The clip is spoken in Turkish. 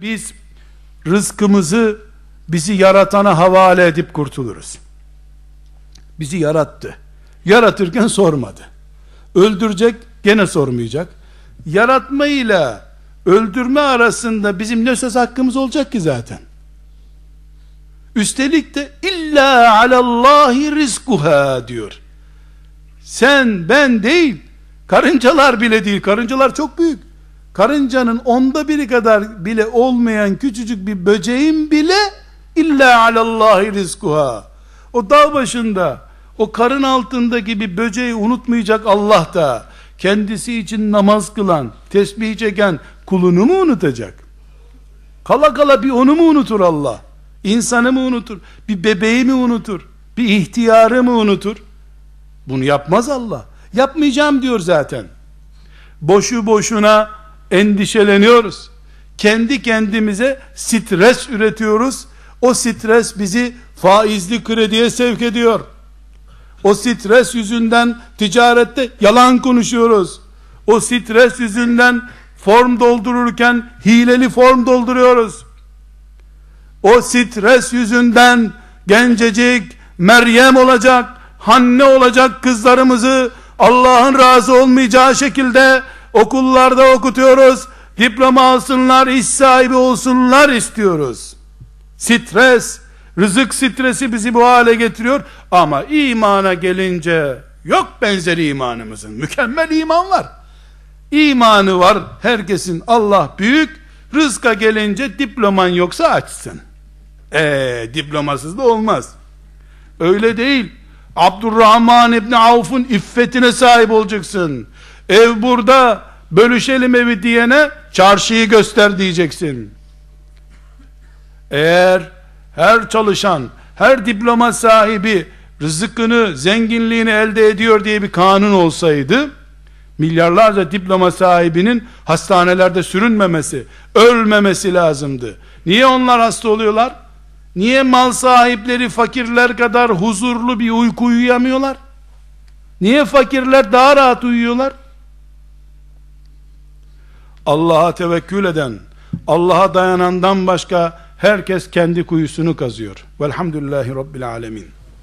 Biz rızkımızı bizi yaratana havale edip kurtuluruz. Bizi yarattı. Yaratırken sormadı. Öldürecek gene sormayacak. Yaratma ile öldürme arasında bizim ne söz hakkımız olacak ki zaten. Üstelik de illa alallahi rizkuha diyor. Sen ben değil karıncalar bile değil karıncalar çok büyük karıncanın onda biri kadar bile olmayan küçücük bir böceğin bile illa alallahi rizkuha. O dağ başında o karın altındaki bir böceği unutmayacak Allah da kendisi için namaz kılan, tesbih çeken kulunu mu unutacak? Kala kala bir onu mu unutur Allah? İnsanı mı unutur? Bir bebeği mi unutur? Bir ihtiyarı mı unutur? Bunu yapmaz Allah. Yapmayacağım diyor zaten. Boşu boşuna endişeleniyoruz. Kendi kendimize stres üretiyoruz. O stres bizi faizli krediye sevk ediyor. O stres yüzünden ticarette yalan konuşuyoruz. O stres yüzünden form doldururken hileli form dolduruyoruz. O stres yüzünden gencecik Meryem olacak, Hanne olacak kızlarımızı Allah'ın razı olmayacağı şekilde okullarda okutuyoruz. Diploma alsınlar, iş sahibi olsunlar istiyoruz. Stres, rızık stresi bizi bu hale getiriyor. Ama imana gelince yok benzeri imanımızın. Mükemmel iman var. İmanı var herkesin Allah büyük. Rızka gelince diploman yoksa açsın. Eee diplomasız da olmaz. Öyle değil. Abdurrahman İbni Avf'un iffetine sahip olacaksın. Ev burada, bölüşelim evi diyene çarşıyı göster diyeceksin. Eğer her çalışan, her diploma sahibi rızkını, zenginliğini elde ediyor diye bir kanun olsaydı, milyarlarca diploma sahibinin hastanelerde sürünmemesi, ölmemesi lazımdı. Niye onlar hasta oluyorlar? Niye mal sahipleri fakirler kadar huzurlu bir uyku uyuyamıyorlar? Niye fakirler daha rahat uyuyorlar? Allah'a tevekkül eden, Allah'a dayanandan başka herkes kendi kuyusunu kazıyor. Velhamdülillahi Rabbil Alemin.